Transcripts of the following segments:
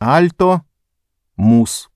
Альто, Мус.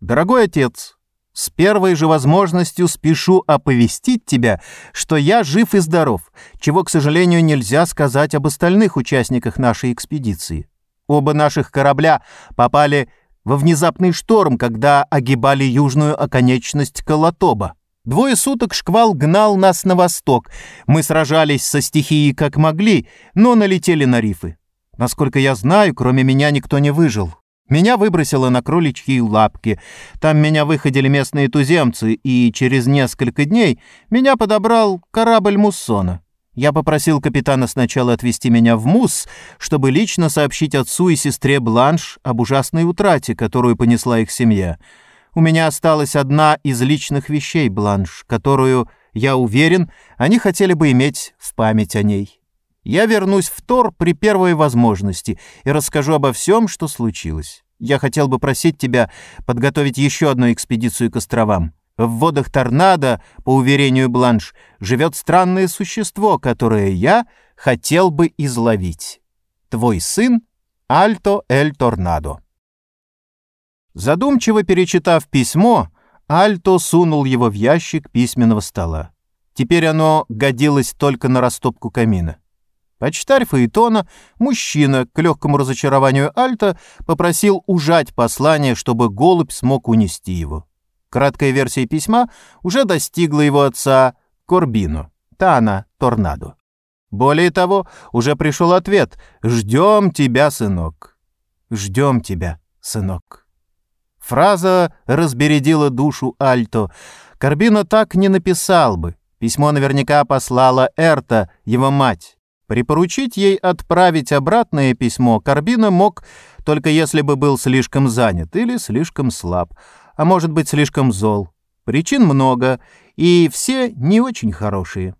Дорогой отец, с первой же возможностью спешу оповестить тебя, что я жив и здоров, чего, к сожалению, нельзя сказать об остальных участниках нашей экспедиции. Оба наших корабля попали во внезапный шторм, когда огибали южную оконечность Колотоба. Двое суток шквал гнал нас на восток. Мы сражались со стихией как могли, но налетели на рифы. Насколько я знаю, кроме меня никто не выжил. Меня выбросило на кроличьи лапки. Там меня выходили местные туземцы, и через несколько дней меня подобрал корабль Муссона. Я попросил капитана сначала отвезти меня в Мусс, чтобы лично сообщить отцу и сестре Бланш об ужасной утрате, которую понесла их семья. У меня осталась одна из личных вещей Бланш, которую, я уверен, они хотели бы иметь в память о ней. Я вернусь в Тор при первой возможности и расскажу обо всем, что случилось. Я хотел бы просить тебя подготовить еще одну экспедицию к островам. В водах Торнадо, по уверению Бланш, живет странное существо, которое я хотел бы изловить. Твой сын Альто Эль Торнадо. Задумчиво перечитав письмо, Альто сунул его в ящик письменного стола. Теперь оно годилось только на растопку камина. Почтарь Фаэтона, мужчина, к легкому разочарованию Альта, попросил ужать послание, чтобы голубь смог унести его. Краткая версия письма уже достигла его отца Корбину, Тана Торнадо. Более того, уже пришел ответ «Ждем тебя, сынок». «Ждем тебя, сынок». Фраза разбередила душу Альто. Корбино так не написал бы. Письмо наверняка послала Эрта, его мать. Припоручить ей отправить обратное письмо Карбина мог, только если бы был слишком занят или слишком слаб, а может быть слишком зол. Причин много, и все не очень хорошие.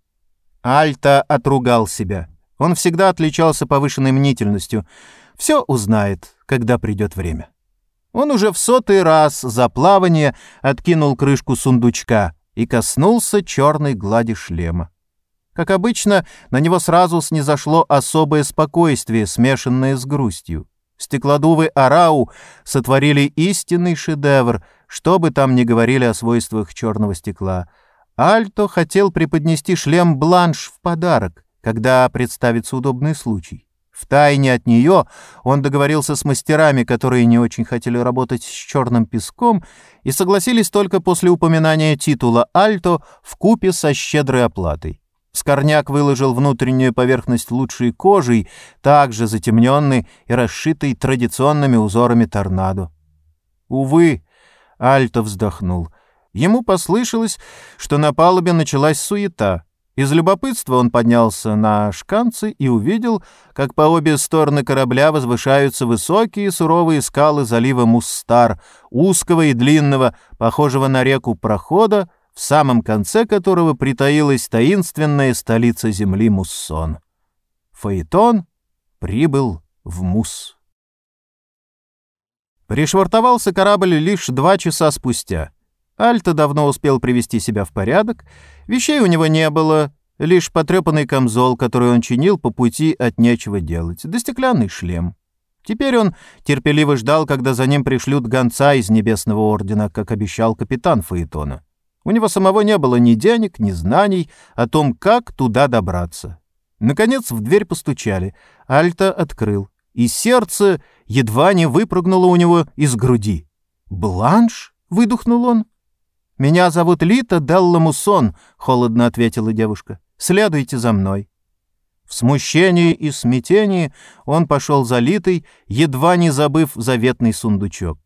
Альта отругал себя. Он всегда отличался повышенной мнительностью. Все узнает, когда придет время. Он уже в сотый раз за плавание откинул крышку сундучка и коснулся черной глади шлема. Как обычно, на него сразу снизошло особое спокойствие, смешанное с грустью. Стеклодувы Арау сотворили истинный шедевр, что бы там ни говорили о свойствах черного стекла. Альто хотел преподнести шлем Бланш в подарок, когда представится удобный случай. Втайне от нее он договорился с мастерами, которые не очень хотели работать с черным песком, и согласились только после упоминания титула Альто в купе со щедрой оплатой. Скорняк выложил внутреннюю поверхность лучшей кожей, также затемненной и расшитой традиционными узорами торнадо. Увы, Альто вздохнул. Ему послышалось, что на палубе началась суета. Из любопытства он поднялся на шканцы и увидел, как по обе стороны корабля возвышаются высокие суровые скалы залива Мустар, узкого и длинного, похожего на реку прохода, в самом конце которого притаилась таинственная столица земли Муссон. Фаэтон прибыл в Мусс. Пришвартовался корабль лишь два часа спустя. Альта давно успел привести себя в порядок, вещей у него не было, лишь потрепанный камзол, который он чинил по пути от нечего делать, да стеклянный шлем. Теперь он терпеливо ждал, когда за ним пришлют гонца из Небесного Ордена, как обещал капитан Фаэтона. У него самого не было ни денег, ни знаний о том, как туда добраться. Наконец в дверь постучали. Альта открыл, и сердце едва не выпрыгнуло у него из груди. «Бланш?» — выдохнул он. «Меня зовут Лита Делла Мусон», — холодно ответила девушка. «Следуйте за мной». В смущении и смятении он пошел за Литой, едва не забыв заветный сундучок.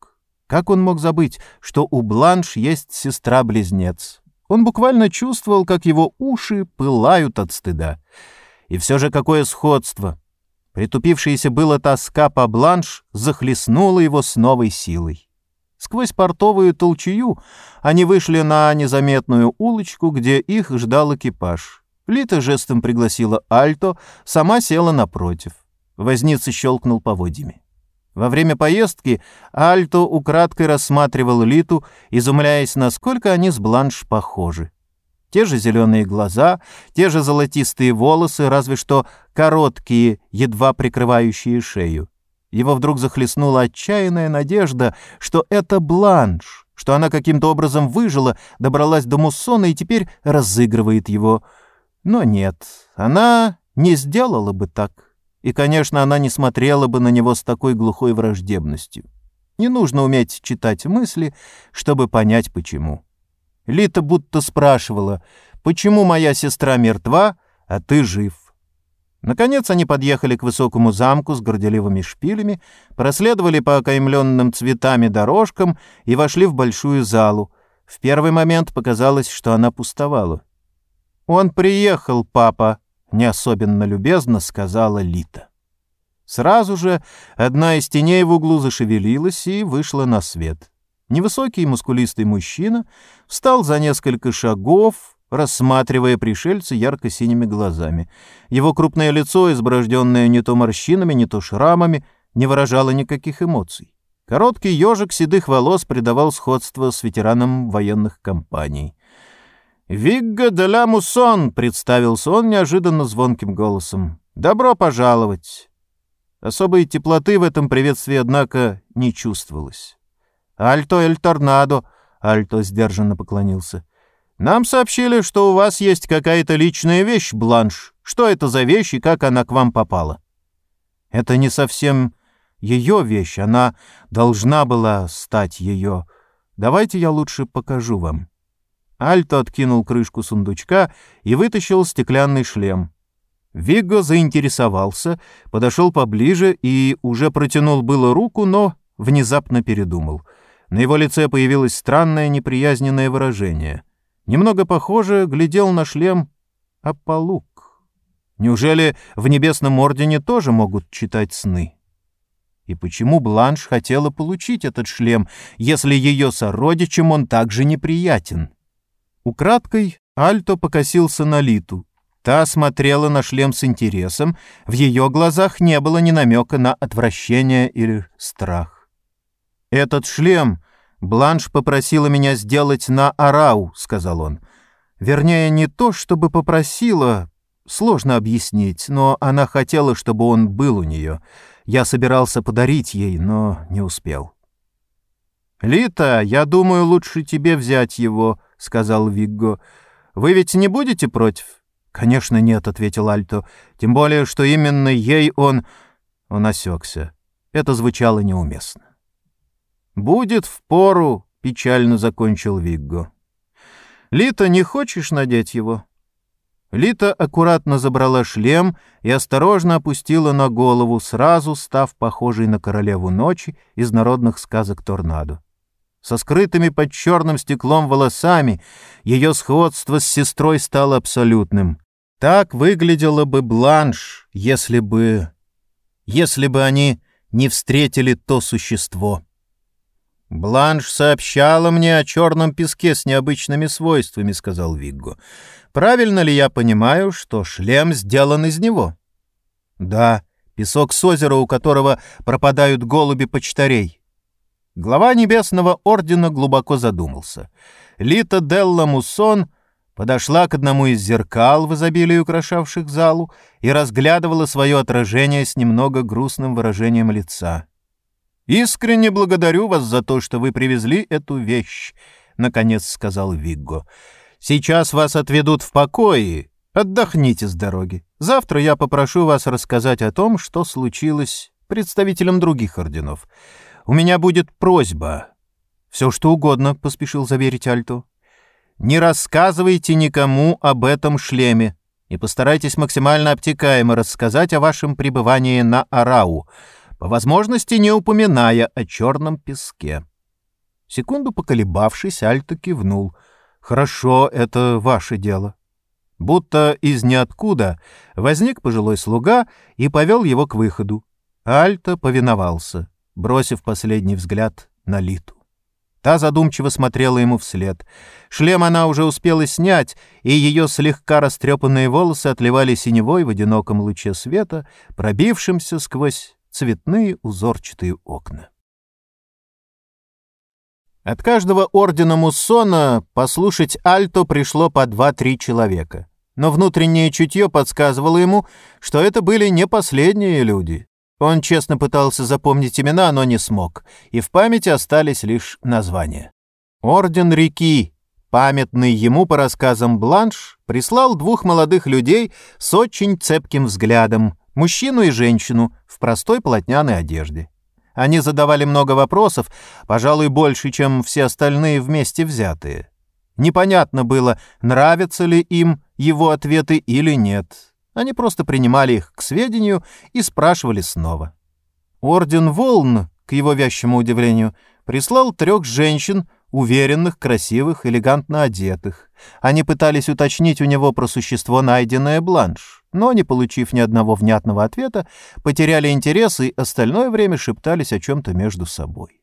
Как он мог забыть, что у Бланш есть сестра-близнец? Он буквально чувствовал, как его уши пылают от стыда. И все же какое сходство! Притупившаяся была тоска по Бланш захлестнула его с новой силой. Сквозь портовую толчую они вышли на незаметную улочку, где их ждал экипаж. Лита жестом пригласила Альто, сама села напротив. Возница щелкнул поводьями. Во время поездки Альто украдкой рассматривал Литу, изумляясь, насколько они с Бланш похожи. Те же зеленые глаза, те же золотистые волосы, разве что короткие, едва прикрывающие шею. Его вдруг захлестнула отчаянная надежда, что это Бланш, что она каким-то образом выжила, добралась до Муссона и теперь разыгрывает его. Но нет, она не сделала бы так. И, конечно, она не смотрела бы на него с такой глухой враждебностью. Не нужно уметь читать мысли, чтобы понять, почему. Лита будто спрашивала, почему моя сестра мертва, а ты жив. Наконец они подъехали к высокому замку с горделивыми шпилями, проследовали по окаймленным цветами дорожкам и вошли в большую залу. В первый момент показалось, что она пустовала. «Он приехал, папа», — не особенно любезно сказала Лита. Сразу же одна из теней в углу зашевелилась и вышла на свет. Невысокий мускулистый мужчина встал за несколько шагов, рассматривая пришельца ярко-синими глазами. Его крупное лицо, изброжденное не то морщинами, не то шрамами, не выражало никаких эмоций. Короткий ежик седых волос придавал сходство с ветераном военных компаний. «Вигга де ла Муссон!» — представился он неожиданно звонким голосом. «Добро пожаловать!» Особой теплоты в этом приветствии, однако, не чувствовалось. «Альто эль торнадо!» — Альто сдержанно поклонился. Нам сообщили, что у вас есть какая-то личная вещь, Бланш. Что это за вещь и как она к вам попала?» «Это не совсем ее вещь. Она должна была стать ее. Давайте я лучше покажу вам». Альто откинул крышку сундучка и вытащил стеклянный шлем. Вигго заинтересовался, подошел поближе и уже протянул было руку, но внезапно передумал. На его лице появилось странное неприязненное выражение — немного похоже, глядел на шлем Аполлук. Неужели в Небесном Ордене тоже могут читать сны? И почему Бланш хотела получить этот шлем, если ее сородичам он также неприятен? Украдкой Альто покосился на Литу. Та смотрела на шлем с интересом, в ее глазах не было ни намека на отвращение или страх. «Этот шлем «Бланш попросила меня сделать на Арау», — сказал он. «Вернее, не то, чтобы попросила, сложно объяснить, но она хотела, чтобы он был у нее. Я собирался подарить ей, но не успел». «Лита, я думаю, лучше тебе взять его», — сказал Вигго. «Вы ведь не будете против?» «Конечно нет», — ответил Альто. «Тем более, что именно ей он...» Он осекся. Это звучало неуместно. «Будет в пору», — печально закончил Вигго. «Лита, не хочешь надеть его?» Лита аккуратно забрала шлем и осторожно опустила на голову, сразу став похожей на королеву ночи из народных сказок «Торнадо». Со скрытыми под черным стеклом волосами ее сходство с сестрой стало абсолютным. Так выглядела бы Бланш, если бы... если бы они не встретили то существо. «Бланш сообщала мне о черном песке с необычными свойствами», — сказал Вигго. «Правильно ли я понимаю, что шлем сделан из него?» «Да, песок с озера, у которого пропадают голуби почтарей». Глава Небесного Ордена глубоко задумался. Лита Делла Муссон подошла к одному из зеркал в изобилии украшавших залу и разглядывала свое отражение с немного грустным выражением лица. «Искренне благодарю вас за то, что вы привезли эту вещь», — наконец сказал Вигго. «Сейчас вас отведут в покое. Отдохните с дороги. Завтра я попрошу вас рассказать о том, что случилось представителям других орденов. У меня будет просьба». «Все что угодно», — поспешил заверить Альто. «Не рассказывайте никому об этом шлеме и постарайтесь максимально обтекаемо рассказать о вашем пребывании на Арау» по возможности не упоминая о черном песке. Секунду поколебавшись, Альто кивнул. «Хорошо, это ваше дело». Будто из ниоткуда возник пожилой слуга и повел его к выходу. Альто повиновался, бросив последний взгляд на Литу. Та задумчиво смотрела ему вслед. Шлем она уже успела снять, и ее слегка растрепанные волосы отливали синевой в одиноком луче света, пробившимся сквозь цветные узорчатые окна. От каждого ордена Муссона послушать Альто пришло по два-три человека. Но внутреннее чутье подсказывало ему, что это были не последние люди. Он честно пытался запомнить имена, но не смог, и в памяти остались лишь названия. Орден реки, памятный ему по рассказам Бланш, прислал двух молодых людей с очень цепким взглядом, мужчину и женщину, в простой полотняной одежде. Они задавали много вопросов, пожалуй, больше, чем все остальные вместе взятые. Непонятно было, нравятся ли им его ответы или нет. Они просто принимали их к сведению и спрашивали снова. Орден Волн, к его вящему удивлению, прислал трех женщин, уверенных, красивых, элегантно одетых. Они пытались уточнить у него про существо, найденное Бланш, но, не получив ни одного внятного ответа, потеряли интерес и остальное время шептались о чем-то между собой.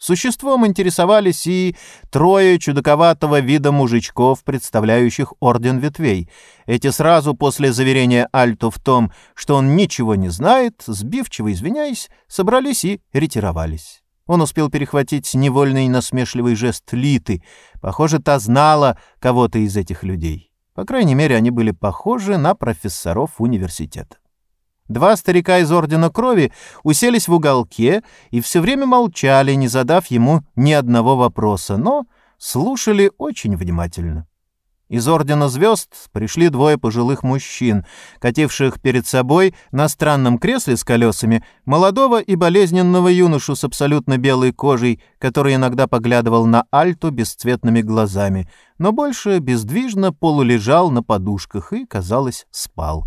Существом интересовались и трое чудаковатого вида мужичков, представляющих Орден Ветвей. Эти сразу после заверения Альту в том, что он ничего не знает, сбивчиво извиняясь, собрались и ретировались. Он успел перехватить невольный насмешливый жест Литы. Похоже, та знала кого-то из этих людей. По крайней мере, они были похожи на профессоров университета. Два старика из Ордена Крови уселись в уголке и все время молчали, не задав ему ни одного вопроса, но слушали очень внимательно. Из Ордена Звезд пришли двое пожилых мужчин, кативших перед собой на странном кресле с колесами молодого и болезненного юношу с абсолютно белой кожей, который иногда поглядывал на Альту бесцветными глазами, но больше бездвижно полулежал на подушках и, казалось, спал.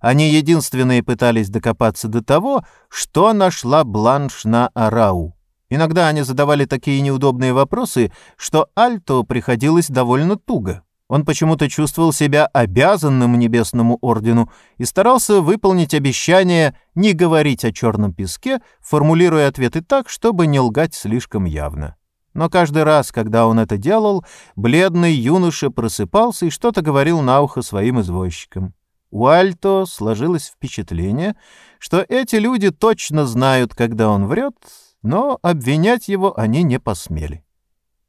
Они единственные пытались докопаться до того, что нашла Бланш на Арау. Иногда они задавали такие неудобные вопросы, что Альто приходилось довольно туго. Он почему-то чувствовал себя обязанным Небесному Ордену и старался выполнить обещание не говорить о черном песке, формулируя ответы так, чтобы не лгать слишком явно. Но каждый раз, когда он это делал, бледный юноша просыпался и что-то говорил на ухо своим извозчикам. У Альто сложилось впечатление, что эти люди точно знают, когда он врет, но обвинять его они не посмели.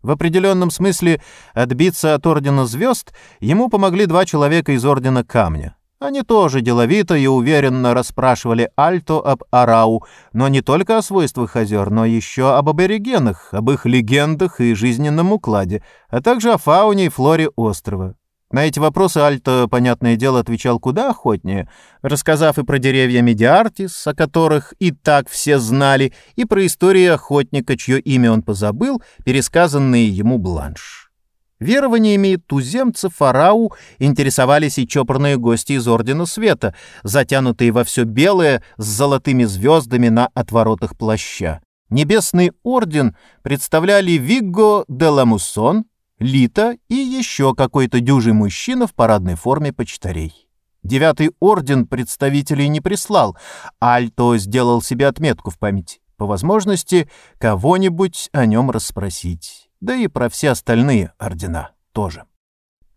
В определенном смысле отбиться от Ордена Звезд ему помогли два человека из Ордена Камня. Они тоже деловито и уверенно расспрашивали Альто об Арау, но не только о свойствах озер, но еще об аборигенах, об их легендах и жизненном укладе, а также о фауне и флоре острова. На эти вопросы Альто, понятное дело, отвечал куда охотнее, рассказав и про деревья Медиартис, о которых и так все знали, и про истории охотника, чье имя он позабыл, пересказанные ему Бланш. Верованиями туземцев Фарау интересовались и чопорные гости из Ордена Света, затянутые во все белое с золотыми звездами на отворотах плаща. Небесный орден представляли Вигго де Ламуссон, Лита и еще какой-то дюжий мужчина в парадной форме почтарей. Девятый орден представителей не прислал, Альто сделал себе отметку в память. По возможности, кого-нибудь о нем расспросить. Да и про все остальные ордена тоже.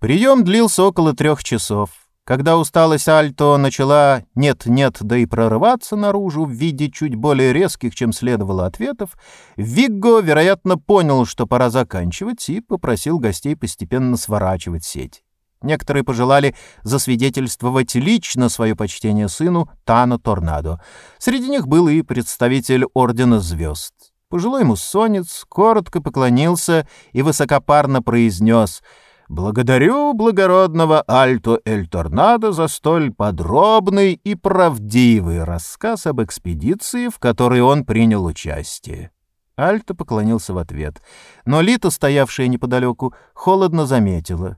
Прием длился около трех часов. Когда усталость Альто начала нет-нет, да и прорываться наружу в виде чуть более резких, чем следовало ответов, Вигго, вероятно, понял, что пора заканчивать, и попросил гостей постепенно сворачивать сеть. Некоторые пожелали засвидетельствовать лично свое почтение сыну Тану Торнадо. Среди них был и представитель Ордена Звезд. Пожилой муссонец коротко поклонился и высокопарно произнес — Благодарю благородного Альто Эль Торнадо за столь подробный и правдивый рассказ об экспедиции, в которой он принял участие. Альто поклонился в ответ, но Лита, стоявшая неподалеку, холодно заметила.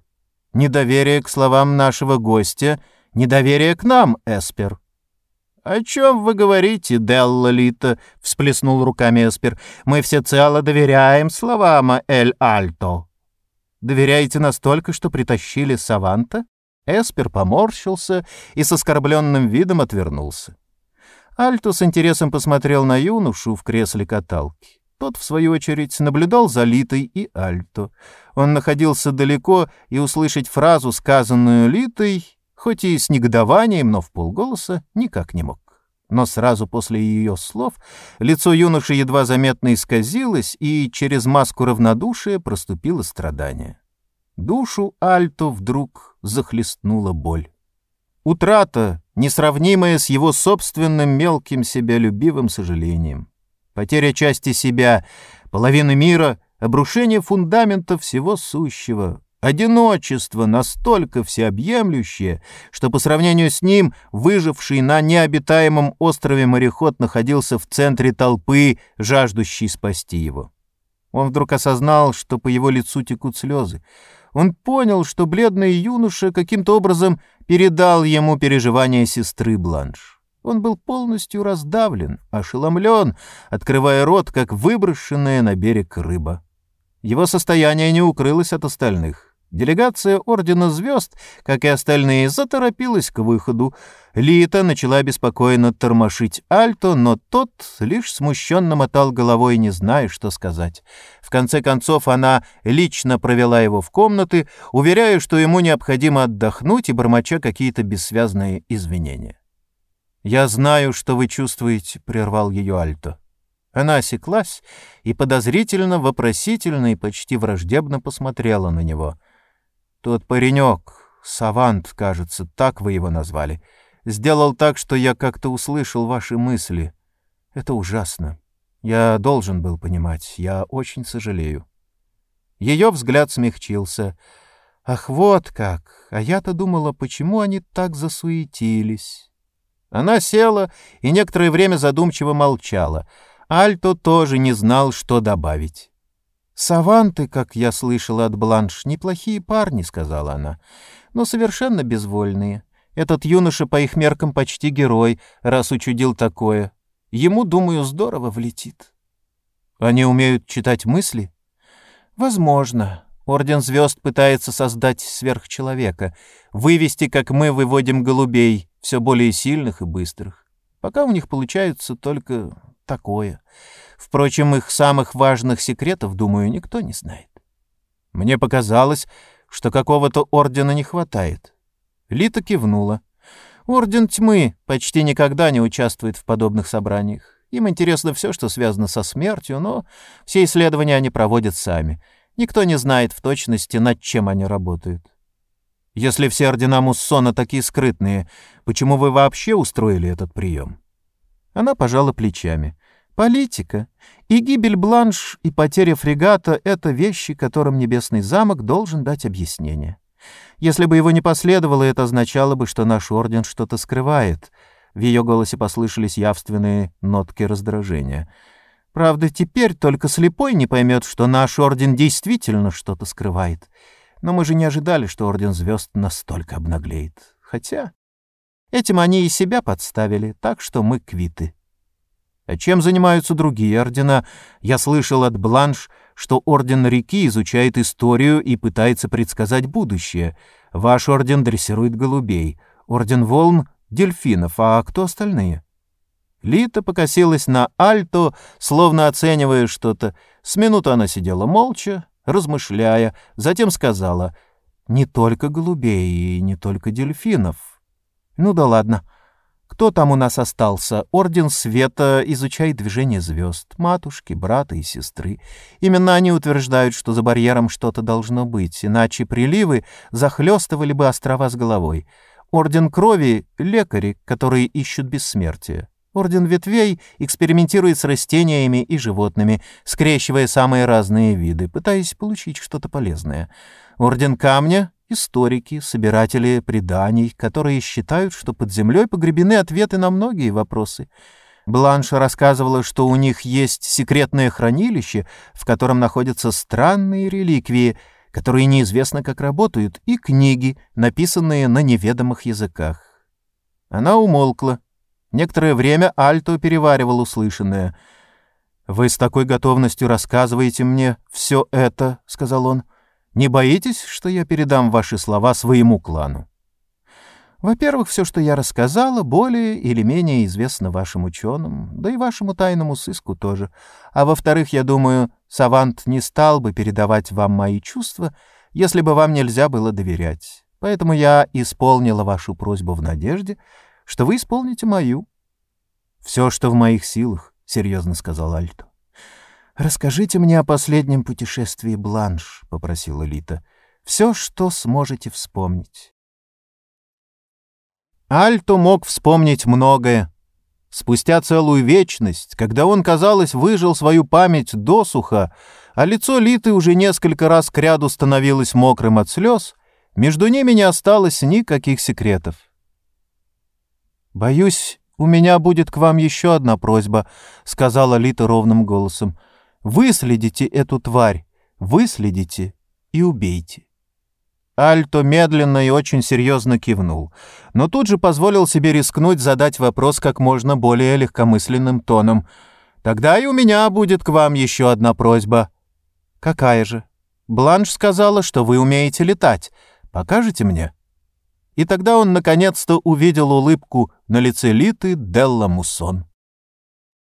«Недоверие к словам нашего гостя, недоверие к нам, Эспер». «О чем вы говорите, Делла Лита?» — всплеснул руками Эспер. «Мы всецело доверяем словам Эль Альто». Доверяете настолько, что притащили Саванта?» Эспер поморщился и с оскорбленным видом отвернулся. Альто с интересом посмотрел на юношу в кресле каталки. Тот, в свою очередь, наблюдал за Литой и Альто. Он находился далеко, и услышать фразу, сказанную Литой, хоть и с негодованием, но в полголоса, никак не мог. Но сразу после ее слов лицо юноши едва заметно исказилось, и через маску равнодушия проступило страдание. Душу Альто вдруг захлестнула боль. Утрата несравнимое с его собственным мелким себялюбивым сожалением. Потеря части себя, половины мира, обрушение фундамента всего сущего, одиночество настолько всеобъемлющее, что по сравнению с ним выживший на необитаемом острове мореход находился в центре толпы, жаждущей спасти его. Он вдруг осознал, что по его лицу текут слезы. Он понял, что бледный юноша каким-то образом передал ему переживания сестры Бланш. Он был полностью раздавлен, ошеломлен, открывая рот, как выброшенная на берег рыба. Его состояние не укрылось от остальных. Делегация Ордена Звезд, как и остальные, заторопилась к выходу. Лита начала беспокойно тормошить Альто, но тот лишь смущенно мотал головой, не зная, что сказать. В конце концов, она лично провела его в комнаты, уверяя, что ему необходимо отдохнуть и бормоча какие-то бессвязные извинения. «Я знаю, что вы чувствуете», — прервал ее Альто. Она осеклась и подозрительно, вопросительно и почти враждебно посмотрела на него — тот паренек, Савант, кажется, так вы его назвали, сделал так, что я как-то услышал ваши мысли. Это ужасно. Я должен был понимать. Я очень сожалею. Ее взгляд смягчился. Ах, вот как! А я-то думала, почему они так засуетились. Она села и некоторое время задумчиво молчала. Альто тоже не знал, что добавить. «Саванты, как я слышала от Бланш, неплохие парни», — сказала она, — «но совершенно безвольные. Этот юноша по их меркам почти герой, раз учудил такое. Ему, думаю, здорово влетит». «Они умеют читать мысли?» «Возможно. Орден Звезд пытается создать сверхчеловека, вывести, как мы выводим голубей, все более сильных и быстрых. Пока у них получается только такое». Впрочем, их самых важных секретов, думаю, никто не знает. Мне показалось, что какого-то ордена не хватает. Лита кивнула. Орден тьмы почти никогда не участвует в подобных собраниях. Им интересно все, что связано со смертью, но все исследования они проводят сами. Никто не знает в точности, над чем они работают. Если все ордена Муссона такие скрытные, почему вы вообще устроили этот прием? Она пожала плечами. Политика. И гибель Бланш, и потеря фрегата — это вещи, которым Небесный замок должен дать объяснение. Если бы его не последовало, это означало бы, что наш орден что-то скрывает. В ее голосе послышались явственные нотки раздражения. Правда, теперь только слепой не поймет, что наш орден действительно что-то скрывает. Но мы же не ожидали, что орден звезд настолько обнаглеет. Хотя этим они и себя подставили, так что мы квиты. А чем занимаются другие ордена? Я слышал от Бланш, что Орден Реки изучает историю и пытается предсказать будущее. Ваш орден дрессирует голубей, Орден Волн — дельфинов, а кто остальные? Лита покосилась на Альто, словно оценивая что-то. С минуту она сидела молча, размышляя, затем сказала «Не только голубей и не только дельфинов». «Ну да ладно». Кто там у нас остался? Орден Света изучает движение звезд. Матушки, брата и сестры. Именно они утверждают, что за барьером что-то должно быть, иначе приливы захлестывали бы острова с головой. Орден Крови — лекари, которые ищут бессмертие. Орден Ветвей экспериментирует с растениями и животными, скрещивая самые разные виды, пытаясь получить что-то полезное. Орден Камня историки, собиратели преданий, которые считают, что под землей погребены ответы на многие вопросы. Бланша рассказывала, что у них есть секретное хранилище, в котором находятся странные реликвии, которые неизвестно как работают, и книги, написанные на неведомых языках. Она умолкла. Некоторое время Альто переваривал услышанное. «Вы с такой готовностью рассказываете мне все это», — сказал он, — не боитесь, что я передам ваши слова своему клану? Во-первых, все, что я рассказала, более или менее известно вашим ученым, да и вашему тайному сыску тоже. А во-вторых, я думаю, Савант не стал бы передавать вам мои чувства, если бы вам нельзя было доверять. Поэтому я исполнила вашу просьбу в надежде, что вы исполните мою. — Все, что в моих силах, — серьезно сказал Альто. «Расскажите мне о последнем путешествии Бланш», — попросила Лита. «Все, что сможете вспомнить». Альто мог вспомнить многое. Спустя целую вечность, когда он, казалось, выжил свою память досуха, а лицо Литы уже несколько раз кряду становилось мокрым от слез, между ними не осталось никаких секретов. «Боюсь, у меня будет к вам еще одна просьба», — сказала Лита ровным голосом. «Выследите эту тварь, выследите и убейте». Альто медленно и очень серьезно кивнул, но тут же позволил себе рискнуть задать вопрос как можно более легкомысленным тоном. «Тогда и у меня будет к вам еще одна просьба». «Какая же?» «Бланш сказала, что вы умеете летать. Покажете мне?» И тогда он наконец-то увидел улыбку на лице Литы Делла Муссон.